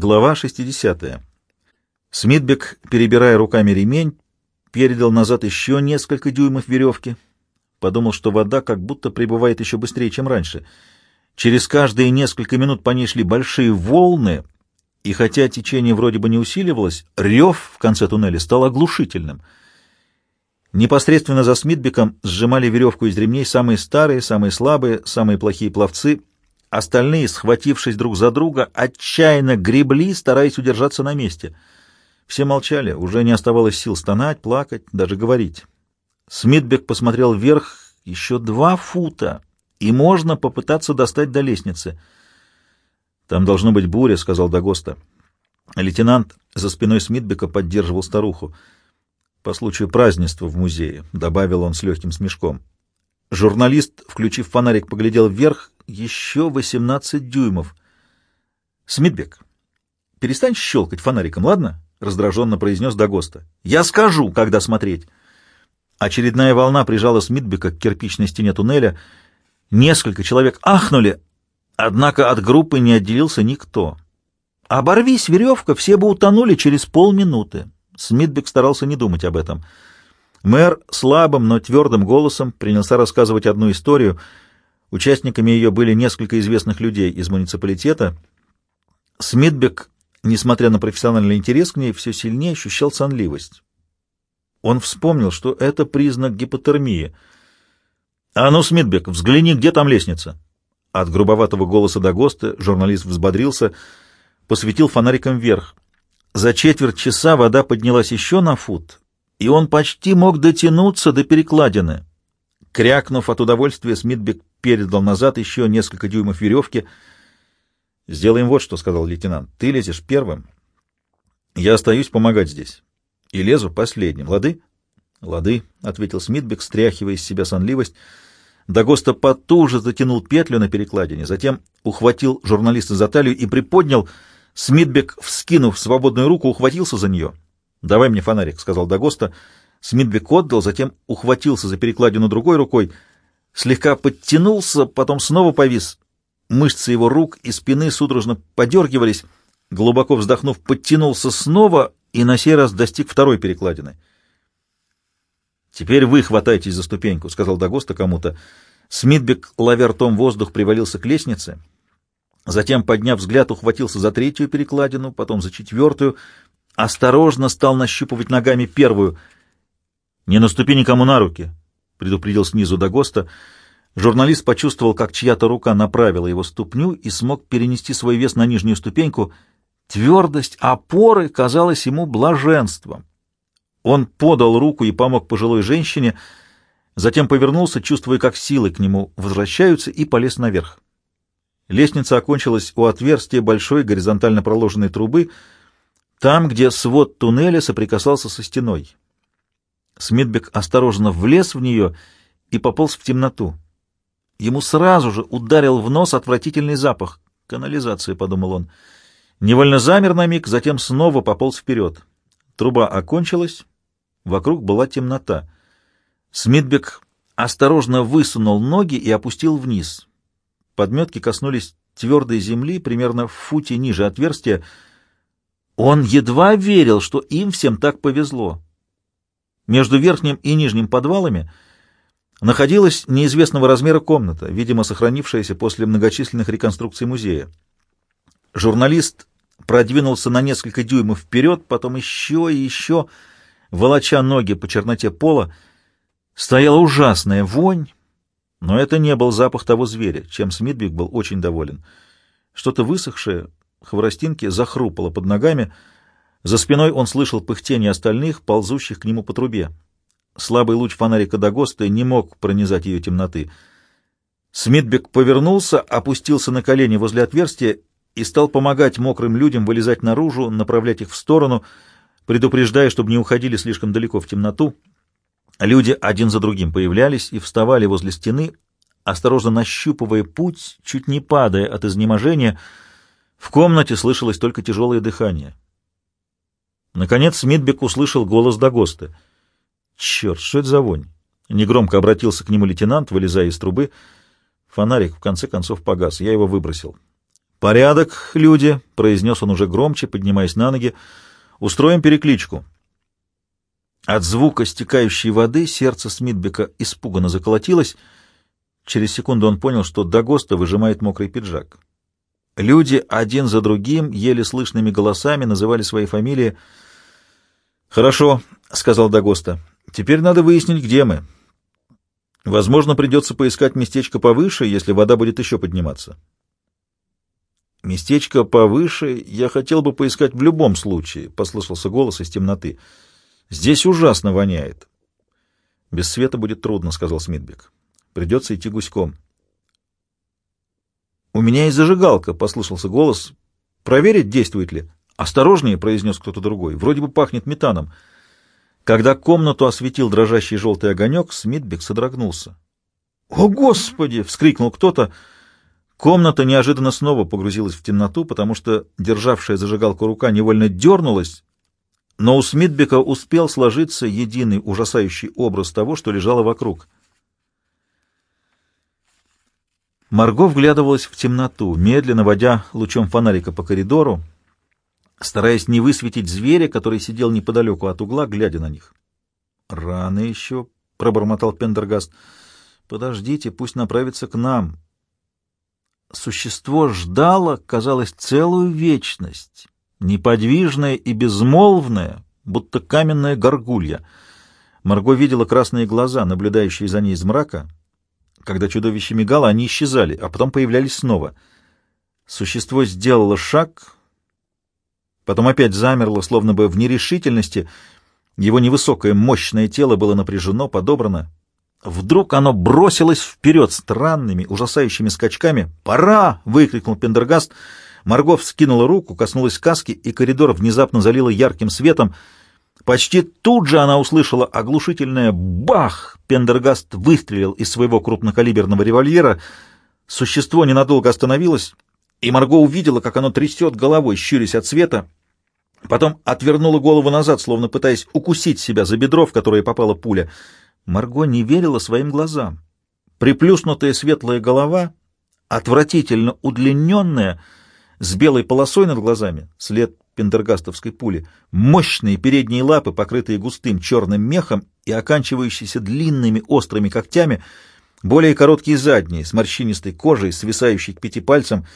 Глава 60. Смитбек, перебирая руками ремень, передал назад еще несколько дюймов веревки. Подумал, что вода как будто прибывает еще быстрее, чем раньше. Через каждые несколько минут по ней шли большие волны, и хотя течение вроде бы не усиливалось, рев в конце туннеля стал оглушительным. Непосредственно за Смитбеком сжимали веревку из ремней самые старые, самые слабые, самые плохие пловцы — Остальные, схватившись друг за друга, отчаянно гребли, стараясь удержаться на месте. Все молчали, уже не оставалось сил стонать, плакать, даже говорить. Смитбек посмотрел вверх еще два фута, и можно попытаться достать до лестницы. «Там должно быть буря», — сказал Дагоста. Лейтенант за спиной Смитбека поддерживал старуху. «По случаю празднества в музее», — добавил он с легким смешком. Журналист, включив фонарик, поглядел вверх еще 18 дюймов. Смитбек, перестань щелкать фонариком, ладно? Раздраженно произнес Дагоста. Я скажу, когда смотреть. Очередная волна прижала Смитбека к кирпичной стене туннеля. Несколько человек ахнули, однако от группы не отделился никто. Оборвись веревка, все бы утонули через полминуты. Смитбек старался не думать об этом. Мэр слабым, но твердым голосом принялся рассказывать одну историю — Участниками ее были несколько известных людей из муниципалитета. Смитбек, несмотря на профессиональный интерес к ней, все сильнее ощущал сонливость. Он вспомнил, что это признак гипотермии. «А ну, Смитбек, взгляни, где там лестница?» От грубоватого голоса до ГОСТа журналист взбодрился, посветил фонариком вверх. За четверть часа вода поднялась еще на фут, и он почти мог дотянуться до перекладины. Крякнув от удовольствия, Смитбек передал назад еще несколько дюймов веревки. «Сделаем вот что», — сказал лейтенант. «Ты лезешь первым. Я остаюсь помогать здесь. И лезу последним. Лады?» «Лады», — ответил Смитбек, стряхивая из себя сонливость. Дагоста потуже затянул петлю на перекладине, затем ухватил журналиста за талию и приподнял. Смитбек, вскинув свободную руку, ухватился за нее. «Давай мне фонарик», — сказал Дагоста. Смитбек отдал, затем ухватился за перекладину другой рукой — слегка подтянулся, потом снова повис. Мышцы его рук и спины судорожно подергивались. Глубоко вздохнув, подтянулся снова и на сей раз достиг второй перекладины. «Теперь вы хватайтесь за ступеньку», — сказал Дагоста кому-то. Смитбек, ловя ртом воздух, привалился к лестнице. Затем, подняв взгляд, ухватился за третью перекладину, потом за четвертую. Осторожно стал нащупывать ногами первую. «Не наступи никому на руки», — предупредил снизу до ГОСТа. Журналист почувствовал, как чья-то рука направила его ступню и смог перенести свой вес на нижнюю ступеньку. Твердость опоры казалась ему блаженством. Он подал руку и помог пожилой женщине, затем повернулся, чувствуя, как силы к нему возвращаются, и полез наверх. Лестница окончилась у отверстия большой горизонтально проложенной трубы, там, где свод туннеля соприкасался со стеной. Смитбек осторожно влез в нее и пополз в темноту. Ему сразу же ударил в нос отвратительный запах. «Канализация», — подумал он. Невольно замер на миг, затем снова пополз вперед. Труба окончилась, вокруг была темнота. Смитбек осторожно высунул ноги и опустил вниз. Подметки коснулись твердой земли, примерно в футе ниже отверстия. Он едва верил, что им всем так повезло. Между верхним и нижним подвалами находилась неизвестного размера комната, видимо, сохранившаяся после многочисленных реконструкций музея. Журналист продвинулся на несколько дюймов вперед, потом еще и еще, волоча ноги по черноте пола. Стояла ужасная вонь, но это не был запах того зверя, чем Смитбик был очень доволен. Что-то высохшее, хворостинки, захрупало под ногами — за спиной он слышал пыхтение остальных, ползущих к нему по трубе. Слабый луч фонарика Дагоста не мог пронизать ее темноты. Смитбек повернулся, опустился на колени возле отверстия и стал помогать мокрым людям вылезать наружу, направлять их в сторону, предупреждая, чтобы не уходили слишком далеко в темноту. Люди один за другим появлялись и вставали возле стены, осторожно нащупывая путь, чуть не падая от изнеможения. В комнате слышалось только тяжелое дыхание. Наконец Смитбек услышал голос Дагоста. «Черт, что это за вонь?» Негромко обратился к нему лейтенант, вылезая из трубы. Фонарик в конце концов погас, я его выбросил. «Порядок, люди!» — произнес он уже громче, поднимаясь на ноги. «Устроим перекличку». От звука стекающей воды сердце Смитбека испуганно заколотилось. Через секунду он понял, что Дагоста выжимает мокрый пиджак. Люди один за другим, еле слышными голосами, называли свои фамилии. «Хорошо», — сказал Дагоста. «Теперь надо выяснить, где мы. Возможно, придется поискать местечко повыше, если вода будет еще подниматься». «Местечко повыше я хотел бы поискать в любом случае», — послышался голос из темноты. «Здесь ужасно воняет». «Без света будет трудно», — сказал Смитбек. «Придется идти гуськом». «У меня есть зажигалка», — послышался голос. «Проверить, действует ли?» «Осторожнее», — произнес кто-то другой. «Вроде бы пахнет метаном». Когда комнату осветил дрожащий желтый огонек, Смитбек содрогнулся. «О, Господи!» — вскрикнул кто-то. Комната неожиданно снова погрузилась в темноту, потому что державшая зажигалку рука невольно дернулась, но у Смитбека успел сложиться единый ужасающий образ того, что лежало вокруг. Марго вглядывалась в темноту, медленно водя лучом фонарика по коридору, стараясь не высветить зверя, который сидел неподалеку от угла, глядя на них. «Рано еще», — пробормотал Пендергаст. «Подождите, пусть направится к нам». Существо ждало, казалось, целую вечность, неподвижное и безмолвное, будто каменная горгулья. Марго видела красные глаза, наблюдающие за ней из мрака. Когда чудовище мигало, они исчезали, а потом появлялись снова. Существо сделало шаг, потом опять замерло, словно бы в нерешительности. Его невысокое мощное тело было напряжено, подобрано. Вдруг оно бросилось вперед странными, ужасающими скачками. «Пора!» — выкрикнул Пендергаст. Маргов скинула руку, коснулась каски, и коридор внезапно залило ярким светом. Почти тут же она услышала оглушительное «бах!». Пендергаст выстрелил из своего крупнокалиберного револьвера. Существо ненадолго остановилось, и Марго увидела, как оно трясет головой, щурясь от света. Потом отвернула голову назад, словно пытаясь укусить себя за бедро, в которое попала пуля — Марго не верила своим глазам. Приплюснутая светлая голова, отвратительно удлиненная, с белой полосой над глазами, след пендергастовской пули, мощные передние лапы, покрытые густым черным мехом и оканчивающиеся длинными острыми когтями, более короткие задние, с морщинистой кожей, свисающей к пяти пальцам.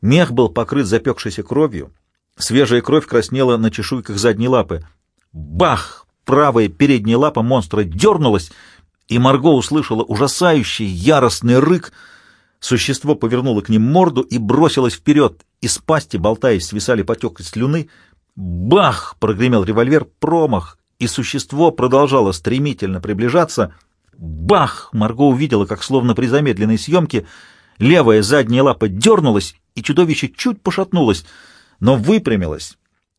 Мех был покрыт запекшейся кровью. Свежая кровь краснела на чешуйках задней лапы. Бах! Правая передняя лапа монстра дернулась, и Марго услышала ужасающий яростный рык. Существо повернуло к ним морду и бросилось вперед. Из пасти, болтаясь, свисали потеки слюны. Бах! прогремел револьвер, промах, и существо продолжало стремительно приближаться. Бах! Марго увидела, как словно при замедленной съемке левая задняя лапа дернулась, и чудовище чуть пошатнулось, но выпрямилось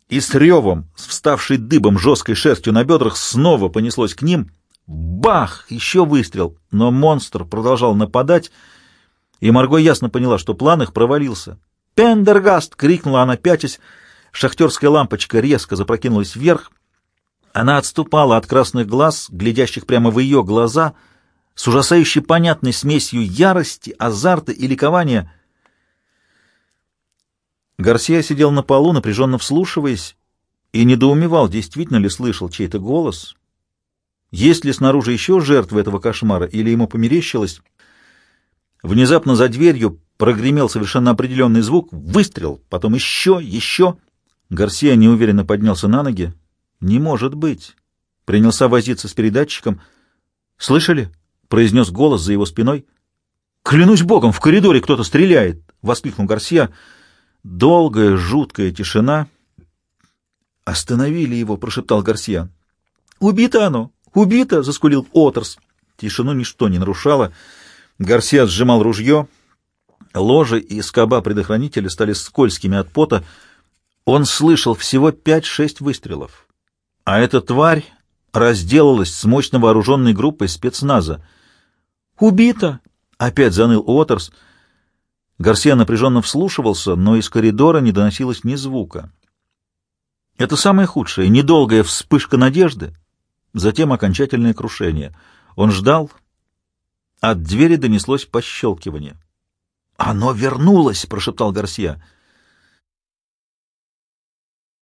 и с ревом, с вставшей дыбом жесткой шерстью на бедрах, снова понеслось к ним. Бах! Еще выстрел, но монстр продолжал нападать, и Марго ясно поняла, что план их провалился. «Пендергаст!» — крикнула она, пятясь. Шахтерская лампочка резко запрокинулась вверх. Она отступала от красных глаз, глядящих прямо в ее глаза, с ужасающей понятной смесью ярости, азарта и ликования — Гарсия сидел на полу, напряженно вслушиваясь, и недоумевал, действительно ли слышал чей-то голос, есть ли снаружи еще жертвы этого кошмара, или ему померещилось. Внезапно за дверью прогремел совершенно определенный звук, выстрел, потом еще, еще. Гарсия неуверенно поднялся на ноги. «Не может быть!» Принялся возиться с передатчиком. «Слышали?» — произнес голос за его спиной. «Клянусь богом, в коридоре кто-то стреляет!» — воскликнул Гарсия. Долгая, жуткая тишина. «Остановили его!» — прошептал Гарсия. «Убито оно! Убито!» — заскулил Отерс. Тишину ничто не нарушало. Гарсия сжимал ружье. Ложи и скоба предохранителя стали скользкими от пота. Он слышал всего пять-шесть выстрелов. А эта тварь разделалась с мощно вооруженной группой спецназа. «Убито!» — опять заныл Уотерс. Гарсия напряженно вслушивался, но из коридора не доносилось ни звука. Это самое худшее — недолгая вспышка надежды, затем окончательное крушение. Он ждал. От двери донеслось пощелкивание. «Оно вернулось!» — прошептал Гарсия.